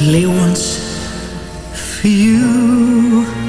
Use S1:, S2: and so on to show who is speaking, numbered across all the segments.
S1: play once for you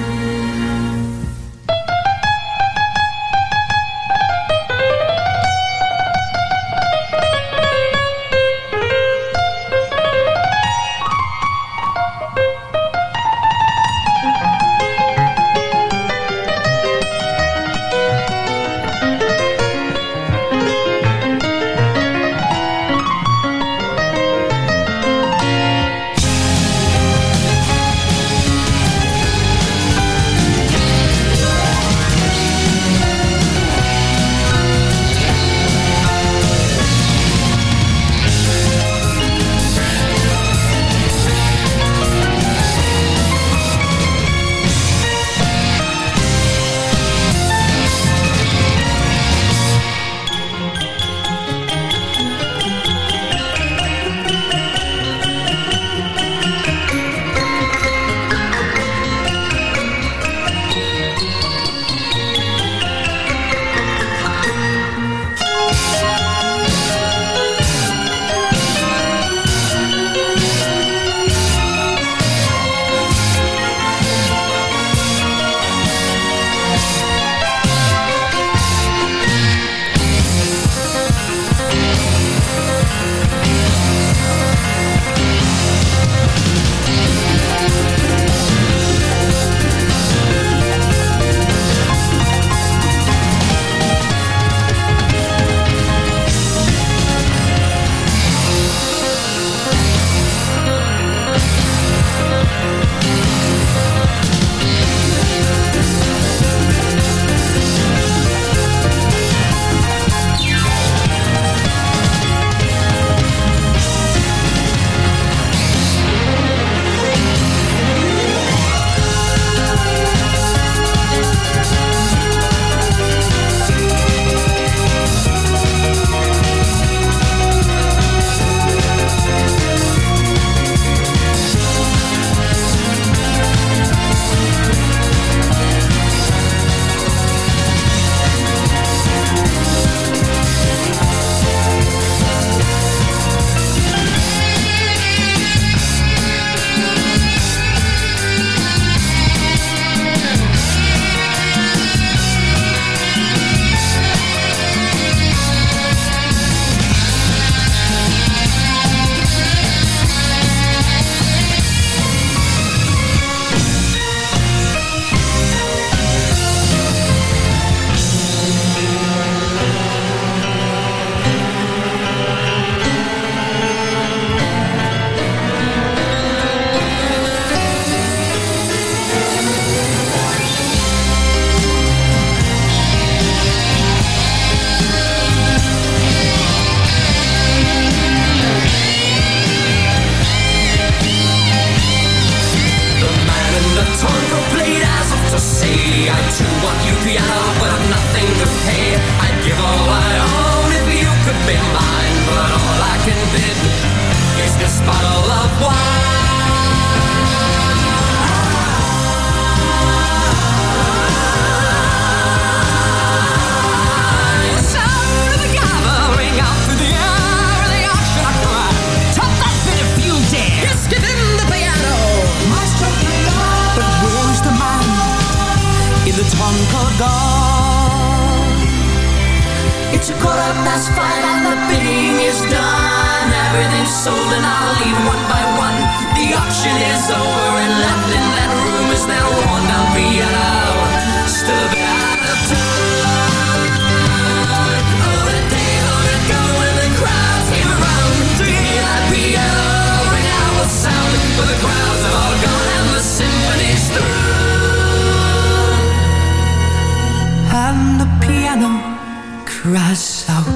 S1: cries out.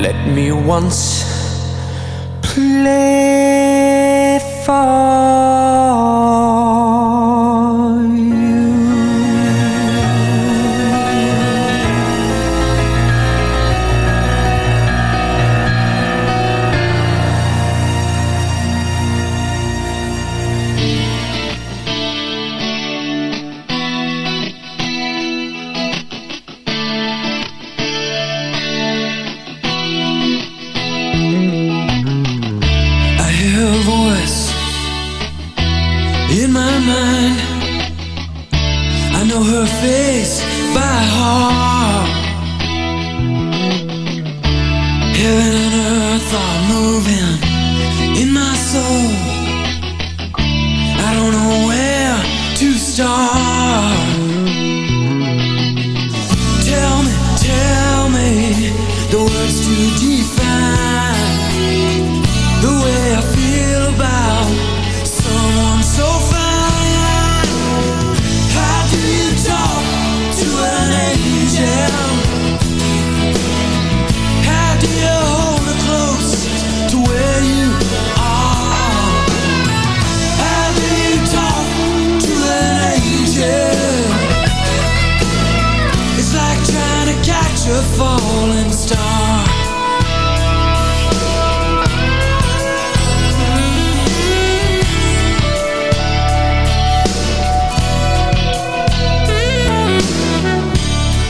S1: Let me once
S2: after a falling star.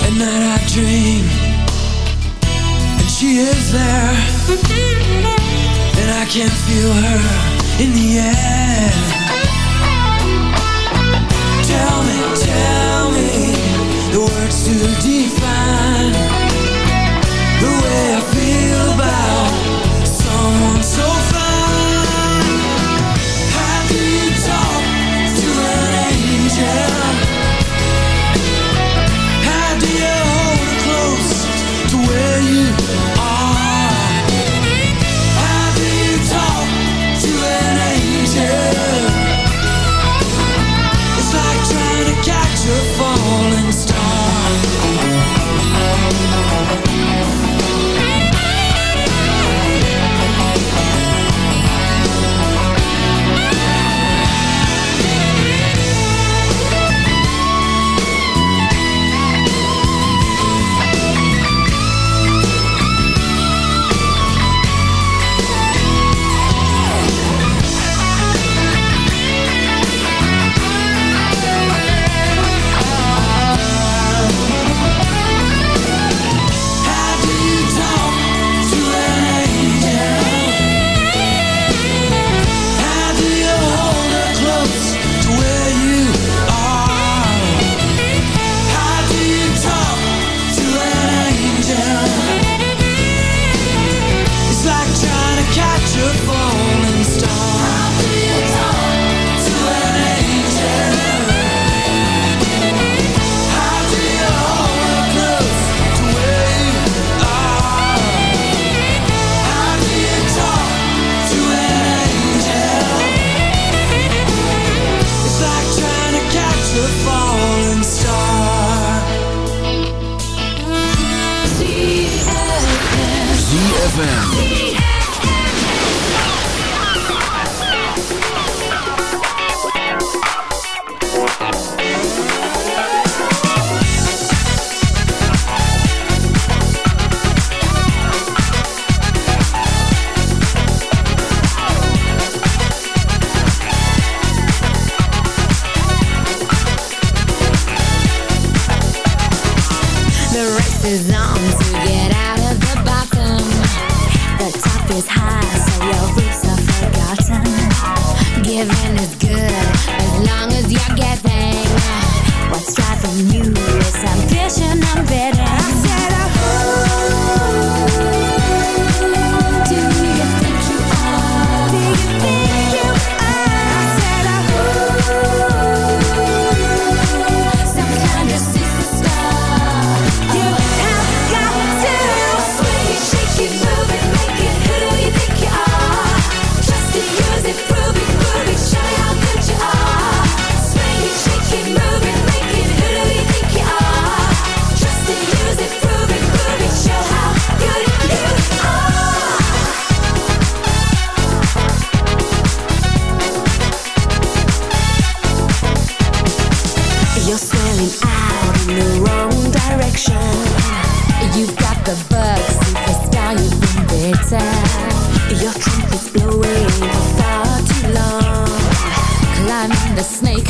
S2: At night I dream And she is there. And I can feel her in the air. the bug, the you've been bitten. Your trumpet's blowing for far too long. Climbing the
S3: snake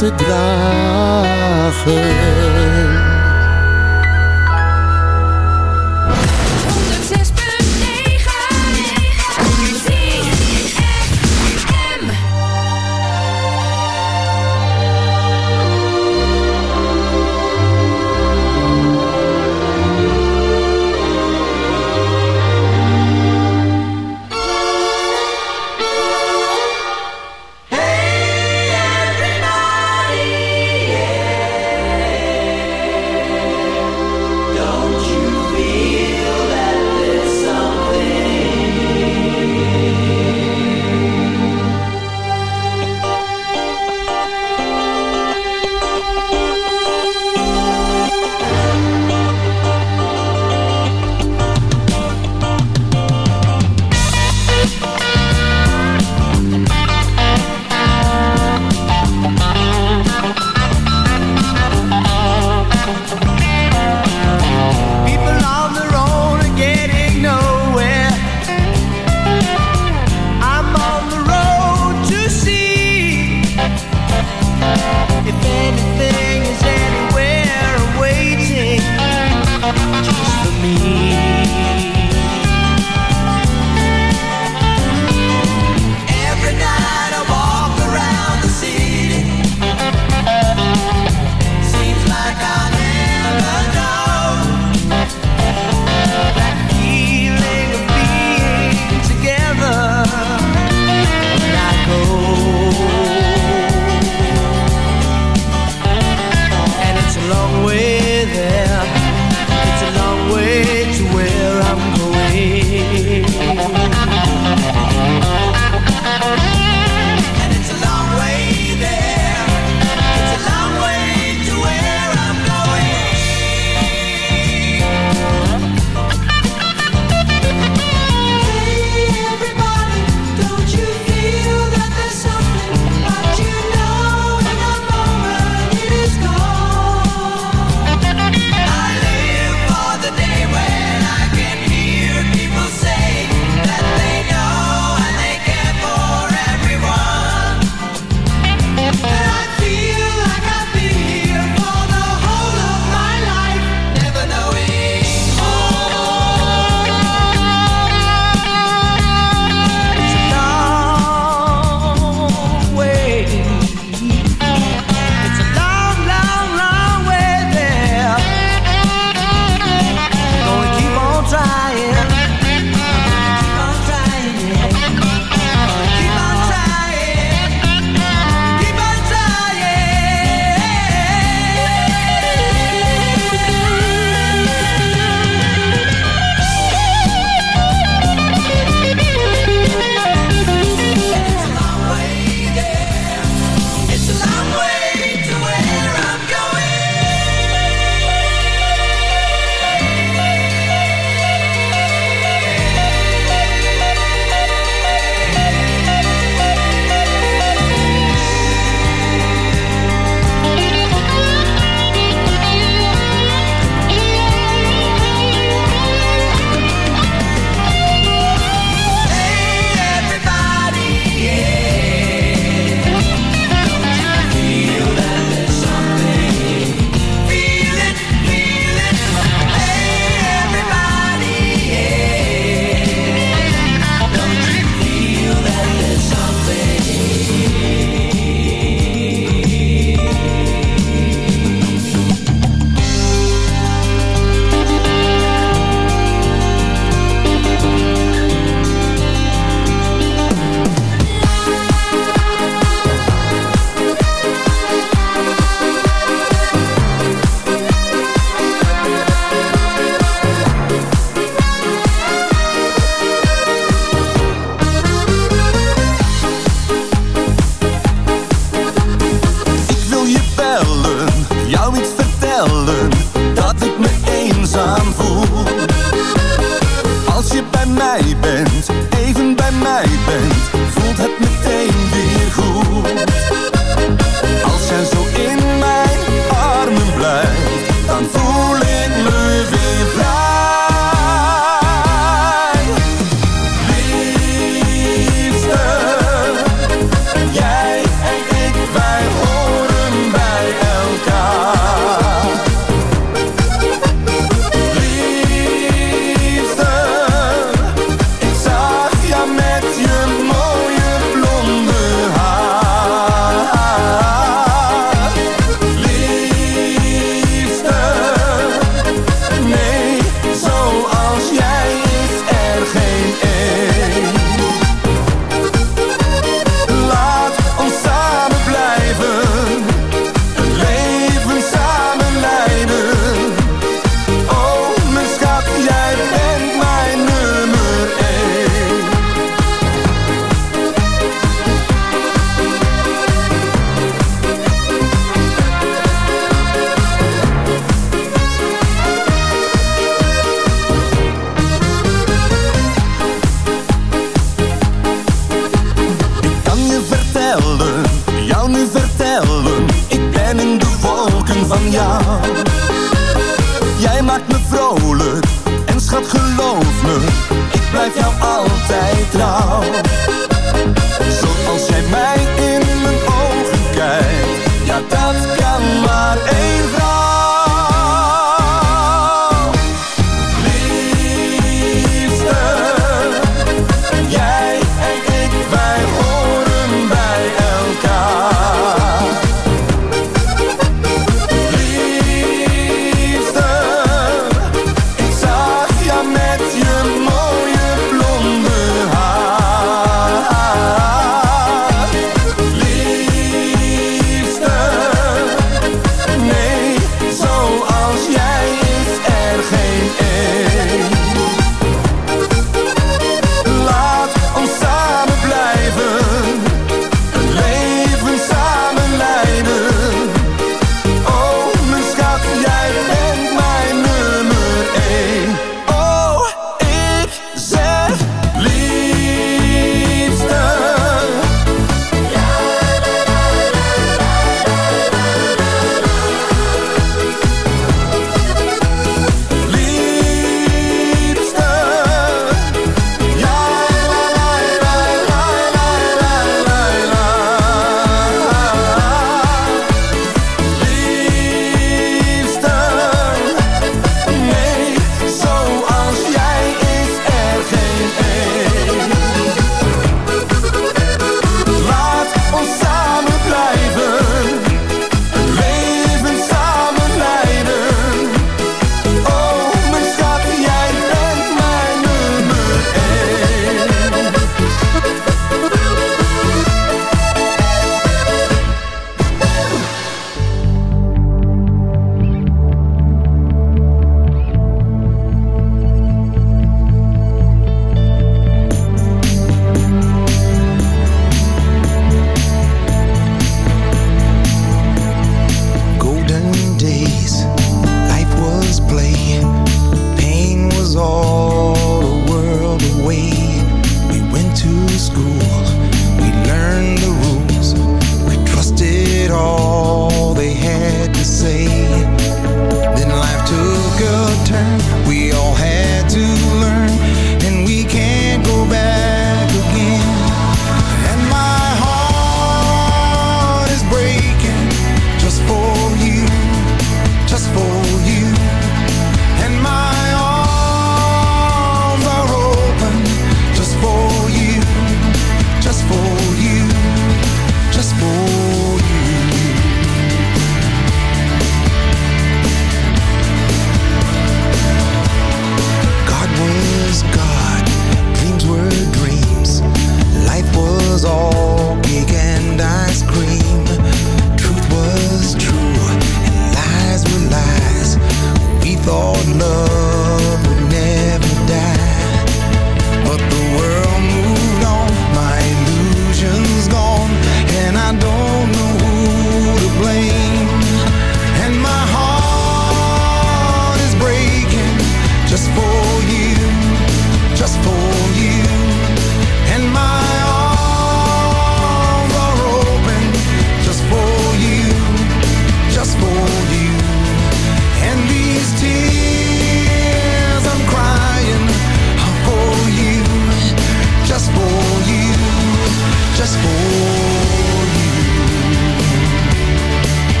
S4: te dragen.